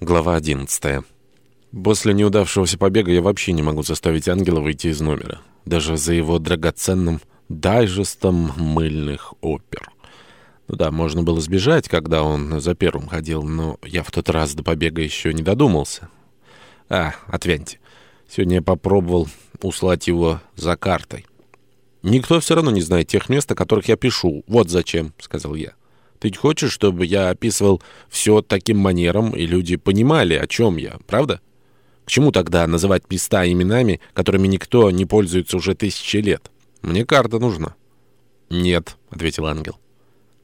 Глава 11. После неудавшегося побега я вообще не могу заставить ангела выйти из номера. Даже за его драгоценным дайджестом мыльных опер. Ну да, можно было сбежать, когда он за первым ходил, но я в тот раз до побега еще не додумался. А, отвяньте. Сегодня я попробовал услать его за картой. «Никто все равно не знает тех мест, о которых я пишу. Вот зачем», — сказал я. Ты хочешь, чтобы я описывал все таким манером, и люди понимали, о чем я, правда? К чему тогда называть места именами, которыми никто не пользуется уже тысячи лет? Мне карта нужна». «Нет», — ответил ангел.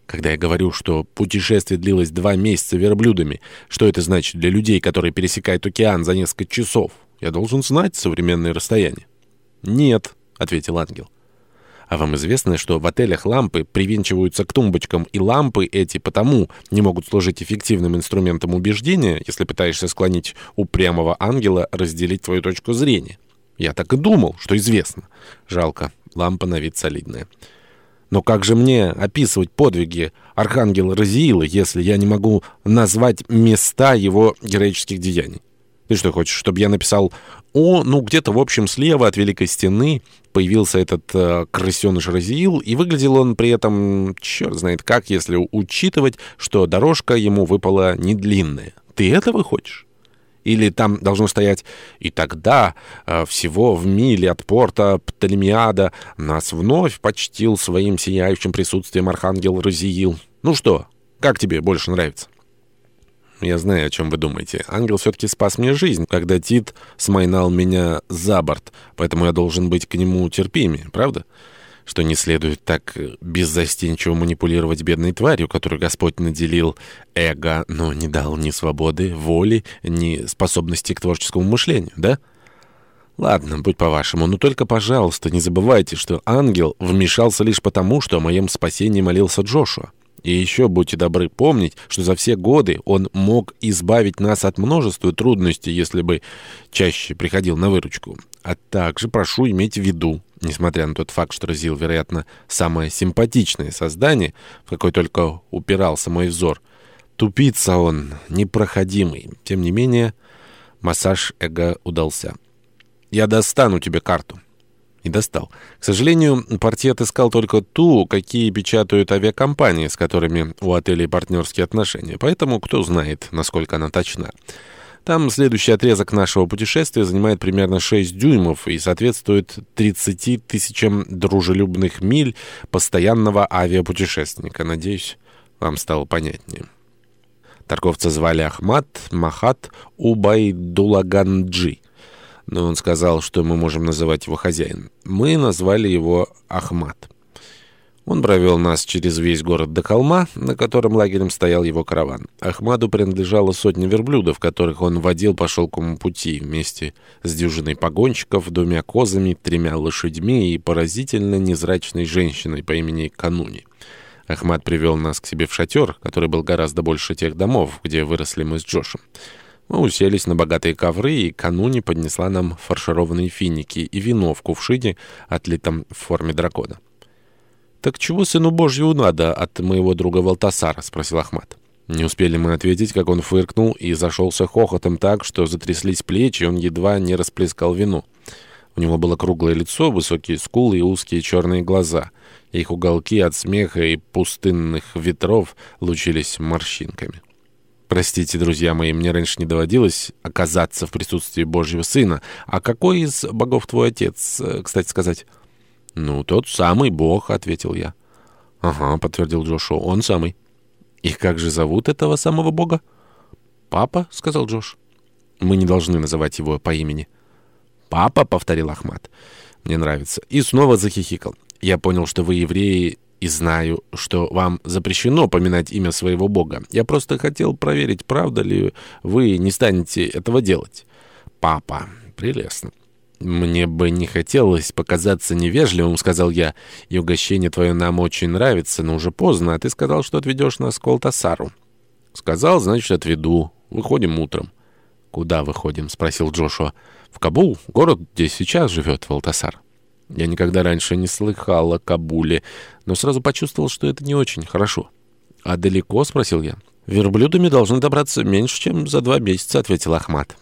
Когда я говорю, что путешествие длилось два месяца верблюдами, что это значит для людей, которые пересекают океан за несколько часов? Я должен знать современные расстояния. «Нет», — ответил ангел. А вам известно, что в отелях лампы привинчиваются к тумбочкам, и лампы эти потому не могут служить эффективным инструментом убеждения, если пытаешься склонить упрямого ангела разделить твою точку зрения. Я так и думал, что известно. Жалко, лампа на вид солидная. Но как же мне описывать подвиги архангела Разиила, если я не могу назвать места его героических деяний? Ты что хочешь, чтобы я написал «О, ну где-то в общем слева от Великой Стены появился этот э, крысеныш Разиил, и выглядел он при этом, черт знает как, если учитывать, что дорожка ему выпала не длинная. Ты этого хочешь?» Или там должно стоять «И тогда, э, всего в миле от порта Птолемиада, нас вновь почтил своим сияющим присутствием архангел Разиил». Ну что, как тебе больше нравится?» Я знаю, о чем вы думаете. Ангел все-таки спас мне жизнь, когда Тит смайнал меня за борт, поэтому я должен быть к нему терпимее, правда? Что не следует так беззастенчиво манипулировать бедной тварью, которую Господь наделил эго, но не дал ни свободы, воли, ни способности к творческому мышлению, да? Ладно, будь по-вашему, но только, пожалуйста, не забывайте, что ангел вмешался лишь потому, что о моем спасении молился Джошуа. И еще будьте добры помнить, что за все годы он мог избавить нас от множества трудностей, если бы чаще приходил на выручку. А также прошу иметь в виду, несмотря на тот факт, что Розил, вероятно, самое симпатичное создание, в какое только упирался мой взор, тупица он, непроходимый. Тем не менее, массаж эго удался. «Я достану тебе карту». И достал. К сожалению, портье отыскал только ту, какие печатают авиакомпании, с которыми у отелей партнерские отношения. Поэтому кто знает, насколько она точна. Там следующий отрезок нашего путешествия занимает примерно 6 дюймов и соответствует 30 тысячам дружелюбных миль постоянного авиапутешественника. Надеюсь, вам стало понятнее. Торговца звали Ахмад Махат Убайдулаганджи но он сказал, что мы можем называть его хозяин. Мы назвали его Ахмат. Он провел нас через весь город до холма, на котором лагерем стоял его караван. Ахмаду принадлежала сотня верблюдов, которых он водил по шелковому пути вместе с дюжиной погонщиков, двумя козами, тремя лошадьми и поразительно незрачной женщиной по имени Кануни. Ахмад привел нас к себе в шатер, который был гораздо больше тех домов, где выросли мы с Джошем. Мы уселись на богатые ковры, и кануне поднесла нам фаршированные финики и вино в кувшине, отлитом в форме дракона. «Так чего сыну Божьему надо от моего друга Валтасара?» — спросил Ахмат. Не успели мы ответить, как он фыркнул и зашелся хохотом так, что затряслись плечи, и он едва не расплескал вино. У него было круглое лицо, высокие скулы и узкие черные глаза. Их уголки от смеха и пустынных ветров лучились морщинками. Простите, друзья мои, мне раньше не доводилось оказаться в присутствии Божьего Сына. А какой из богов твой отец, э, кстати сказать? Ну, тот самый бог, ответил я. Ага, подтвердил Джошуа, он самый. И как же зовут этого самого бога? Папа, сказал Джош. Мы не должны называть его по имени. Папа, повторил Ахмат. Мне нравится. И снова захихикал. Я понял, что вы, евреи, и знаю, что вам запрещено поминать имя своего бога. Я просто хотел проверить, правда ли вы не станете этого делать. Папа. Прелестно. «Мне бы не хотелось показаться невежливым», — сказал я. «И угощение твое нам очень нравится, но уже поздно, а ты сказал, что отведешь нас к Колтасару». «Сказал, значит, отведу. Выходим утром». «Куда выходим?» — спросил Джошуа. «В Кабул, город, где сейчас живет Валтасар». Я никогда раньше не слыхал о Кабуле, но сразу почувствовал, что это не очень хорошо. «А далеко?» — спросил я. «Верблюдами должны добраться меньше, чем за два месяца», — ответил Ахмат.